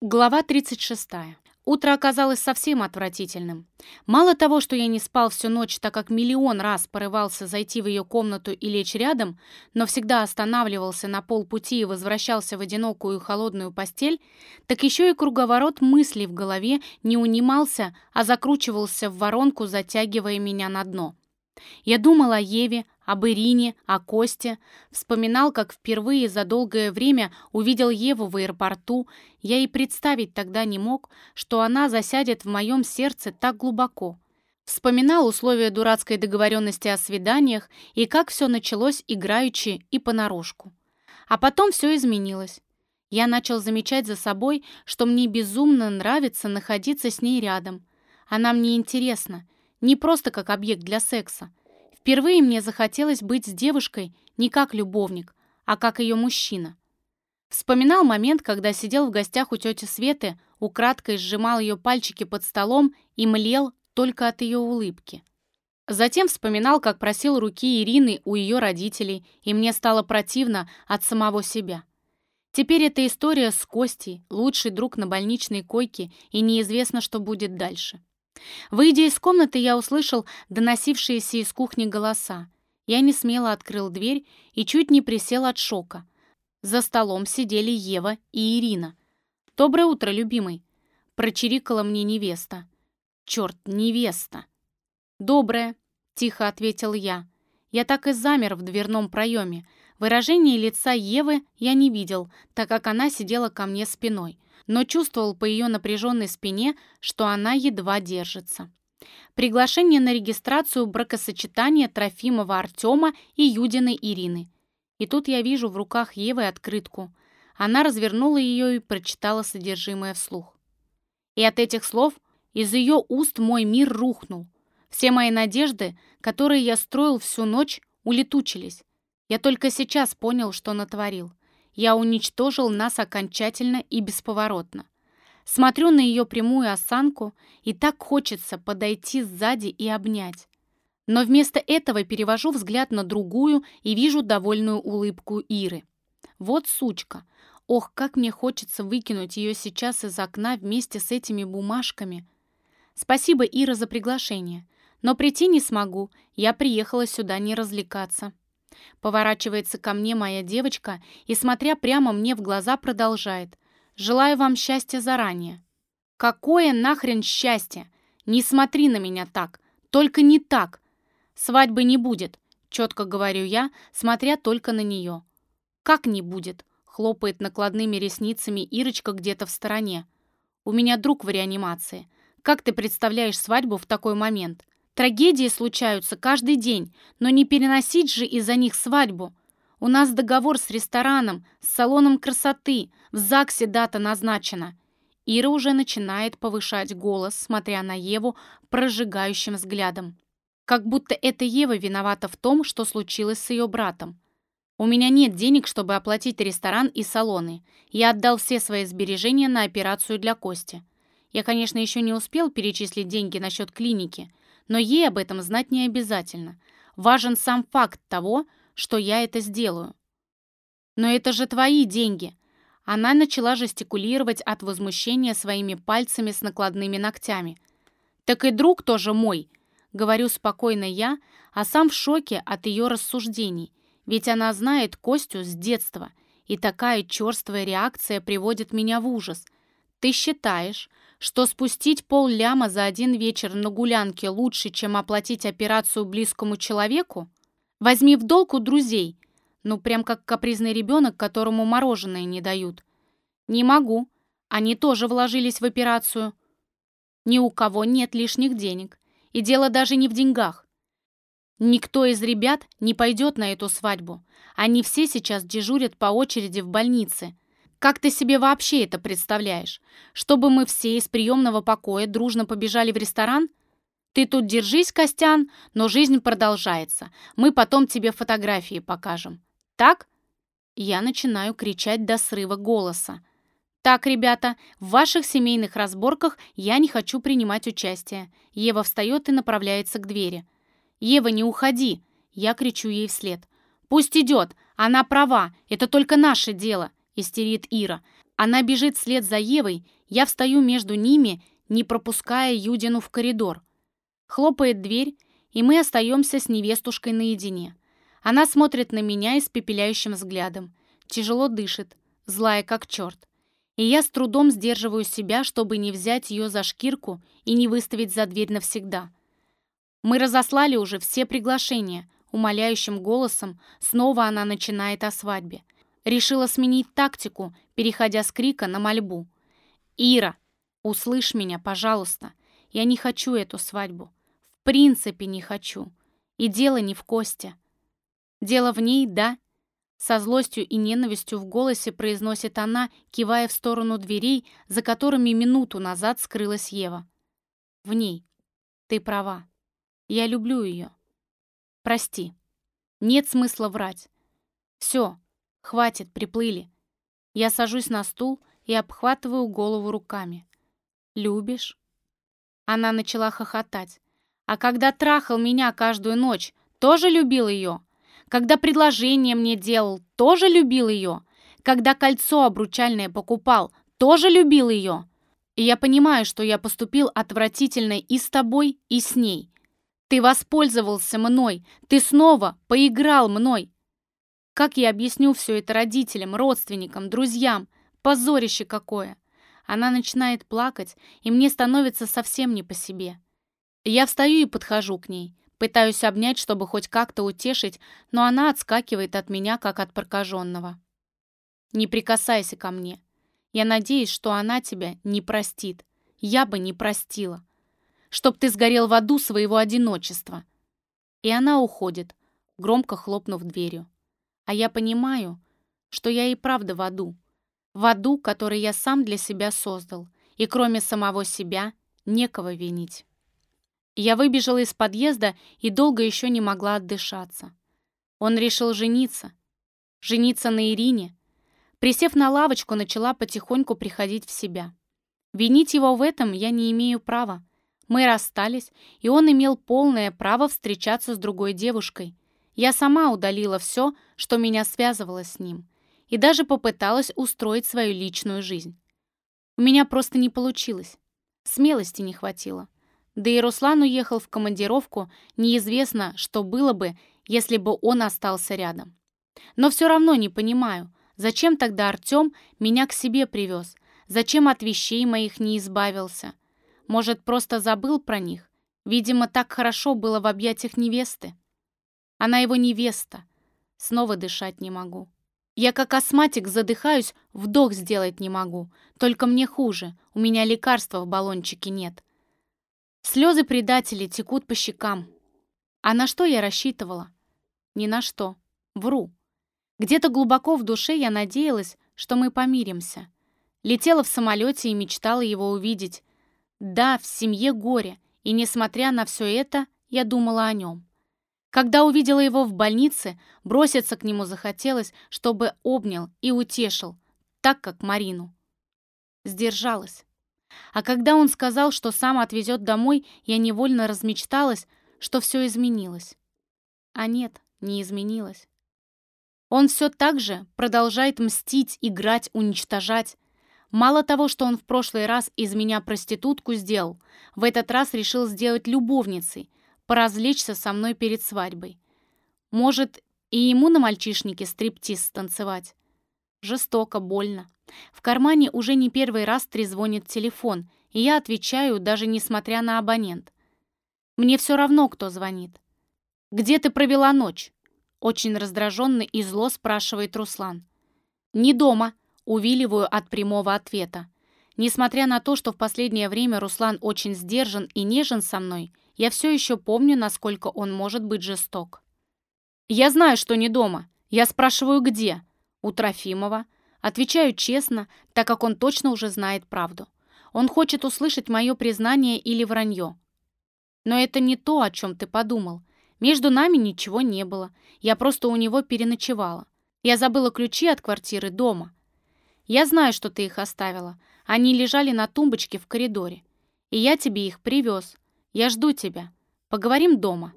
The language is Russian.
Глава 36. Утро оказалось совсем отвратительным. Мало того, что я не спал всю ночь, так как миллион раз порывался зайти в ее комнату и лечь рядом, но всегда останавливался на полпути и возвращался в одинокую холодную постель, так еще и круговорот мыслей в голове не унимался, а закручивался в воронку, затягивая меня на дно. Я думал о Еве, об Ирине, о Косте. Вспоминал, как впервые за долгое время увидел Еву в аэропорту. Я и представить тогда не мог, что она засядет в моем сердце так глубоко. Вспоминал условия дурацкой договоренности о свиданиях и как все началось играючи и понарошку. А потом все изменилось. Я начал замечать за собой, что мне безумно нравится находиться с ней рядом. Она мне интересна, не просто как объект для секса. Впервые мне захотелось быть с девушкой не как любовник, а как ее мужчина. Вспоминал момент, когда сидел в гостях у тети Светы, украдкой сжимал ее пальчики под столом и млел только от ее улыбки. Затем вспоминал, как просил руки Ирины у ее родителей, и мне стало противно от самого себя. Теперь эта история с Костей, лучший друг на больничной койке, и неизвестно, что будет дальше. Выйдя из комнаты, я услышал доносившиеся из кухни голоса. Я не смело открыл дверь и чуть не присел от шока. За столом сидели Ева и Ирина. «Доброе утро, любимый!» — прочирикала мне невеста. «Черт, невеста!» «Доброе!» — тихо ответил я. Я так и замер в дверном проеме. Выражение лица Евы я не видел, так как она сидела ко мне спиной но чувствовал по ее напряженной спине, что она едва держится. Приглашение на регистрацию бракосочетания Трофимова Артема и Юдиной Ирины. И тут я вижу в руках Евы открытку. Она развернула ее и прочитала содержимое вслух. И от этих слов из ее уст мой мир рухнул. Все мои надежды, которые я строил всю ночь, улетучились. Я только сейчас понял, что натворил. Я уничтожил нас окончательно и бесповоротно. Смотрю на ее прямую осанку, и так хочется подойти сзади и обнять. Но вместо этого перевожу взгляд на другую и вижу довольную улыбку Иры. Вот сучка. Ох, как мне хочется выкинуть ее сейчас из окна вместе с этими бумажками. Спасибо, Ира, за приглашение. Но прийти не смогу, я приехала сюда не развлекаться. Поворачивается ко мне моя девочка и, смотря прямо мне в глаза, продолжает. «Желаю вам счастья заранее». «Какое нахрен счастье? Не смотри на меня так. Только не так. Свадьбы не будет», — четко говорю я, смотря только на нее. «Как не будет?» — хлопает накладными ресницами Ирочка где-то в стороне. «У меня друг в реанимации. Как ты представляешь свадьбу в такой момент?» Трагедии случаются каждый день, но не переносить же из-за них свадьбу. У нас договор с рестораном, с салоном красоты, в ЗАГСе дата назначена. Ира уже начинает повышать голос, смотря на Еву прожигающим взглядом. Как будто это Ева виновата в том, что случилось с ее братом. У меня нет денег, чтобы оплатить ресторан и салоны. Я отдал все свои сбережения на операцию для Кости. Я, конечно, еще не успел перечислить деньги на счет клиники, но ей об этом знать не обязательно. Важен сам факт того, что я это сделаю. «Но это же твои деньги!» Она начала жестикулировать от возмущения своими пальцами с накладными ногтями. «Так и друг тоже мой!» Говорю спокойно я, а сам в шоке от ее рассуждений, ведь она знает Костю с детства, и такая черствая реакция приводит меня в ужас. «Ты считаешь, что спустить пол ляма за один вечер на гулянке лучше, чем оплатить операцию близкому человеку? Возьми в долг у друзей. Ну, прям как капризный ребенок, которому мороженое не дают. Не могу. Они тоже вложились в операцию. Ни у кого нет лишних денег. И дело даже не в деньгах. Никто из ребят не пойдет на эту свадьбу. Они все сейчас дежурят по очереди в больнице – как ты себе вообще это представляешь? Чтобы мы все из приемного покоя дружно побежали в ресторан? Ты тут держись, Костян, но жизнь продолжается. Мы потом тебе фотографии покажем. Так? Я начинаю кричать до срыва голоса. «Так, ребята, в ваших семейных разборках я не хочу принимать участие». Ева встает и направляется к двери. «Ева, не уходи!» Я кричу ей вслед. «Пусть идет! Она права! Это только наше дело! Истерит Ира. Она бежит вслед за Евой, я встаю между ними, не пропуская Юдину в коридор. Хлопает дверь, и мы остаемся с невестушкой наедине. Она смотрит на меня испепеляющим взглядом, тяжело дышит, злая как черт. И я с трудом сдерживаю себя, чтобы не взять ее за шкирку и не выставить за дверь навсегда. Мы разослали уже все приглашения. Умоляющим голосом снова она начинает о свадьбе. Решила сменить тактику, переходя с крика на мольбу. «Ира, услышь меня, пожалуйста. Я не хочу эту свадьбу. В принципе не хочу. И дело не в Косте. Дело в ней, да?» Со злостью и ненавистью в голосе произносит она, кивая в сторону дверей, за которыми минуту назад скрылась Ева. «В ней. Ты права. Я люблю ее. Прости. Нет смысла врать. Все, хватит, приплыли. Я сажусь на стул и обхватываю голову руками. Любишь? Она начала хохотать. А когда трахал меня каждую ночь, тоже любил ее? Когда предложение мне делал, тоже любил ее? Когда кольцо обручальное покупал, тоже любил ее? И я понимаю, что я поступил отвратительно и с тобой, и с ней. Ты воспользовался мной, ты снова поиграл мной. Как я объясню все это родителям, родственникам, друзьям? Позорище какое! Она начинает плакать, и мне становится совсем не по себе. Я встаю и подхожу к ней, пытаюсь обнять, чтобы хоть как-то утешить, но она отскакивает от меня, как от прокаженного. Не прикасайся ко мне. Я надеюсь, что она тебя не простит. Я бы не простила чтоб ты сгорел в аду своего одиночества». И она уходит, громко хлопнув дверью. А я понимаю, что я и правда в аду. В аду, который я сам для себя создал, и кроме самого себя некого винить. Я выбежала из подъезда и долго еще не могла отдышаться. Он решил жениться. Жениться на Ирине. Присев на лавочку, начала потихоньку приходить в себя. Винить его в этом я не имею права. Мы расстались, и он имел полное право встречаться с другой девушкой. Я сама удалила все, что меня связывало с ним, и даже попыталась устроить свою личную жизнь. У меня просто не получилось. Смелости не хватило. Да и Руслан уехал в командировку, неизвестно, что было бы, если бы он остался рядом. Но все равно не понимаю, зачем тогда Артем меня к себе привез, зачем от вещей моих не избавился, может, просто забыл про них? Видимо, так хорошо было в объятиях невесты. Она его невеста. Снова дышать не могу. Я как астматик задыхаюсь, вдох сделать не могу. Только мне хуже, у меня лекарства в баллончике нет. Слезы предателей текут по щекам. А на что я рассчитывала? Ни на что. Вру. Где-то глубоко в душе я надеялась, что мы помиримся. Летела в самолете и мечтала его увидеть, да, в семье горе, и несмотря на все это, я думала о нем. Когда увидела его в больнице, броситься к нему захотелось, чтобы обнял и утешил, так как Марину. Сдержалась. А когда он сказал, что сам отвезет домой, я невольно размечталась, что все изменилось. А нет, не изменилось. Он все так же продолжает мстить, играть, уничтожать. Мало того, что он в прошлый раз из меня проститутку сделал, в этот раз решил сделать любовницей, поразвлечься со мной перед свадьбой. Может, и ему на мальчишнике стриптиз станцевать? Жестоко, больно. В кармане уже не первый раз трезвонит телефон, и я отвечаю, даже несмотря на абонент. Мне все равно, кто звонит. «Где ты провела ночь?» Очень раздраженный и зло спрашивает Руслан. «Не дома», увиливаю от прямого ответа. Несмотря на то, что в последнее время Руслан очень сдержан и нежен со мной, я все еще помню, насколько он может быть жесток. «Я знаю, что не дома. Я спрашиваю, где?» «У Трофимова». Отвечаю честно, так как он точно уже знает правду. Он хочет услышать мое признание или вранье. Но это не то, о чем ты подумал. Между нами ничего не было. Я просто у него переночевала. Я забыла ключи от квартиры дома. Я знаю, что ты их оставила. Они лежали на тумбочке в коридоре. И я тебе их привез. Я жду тебя. Поговорим дома».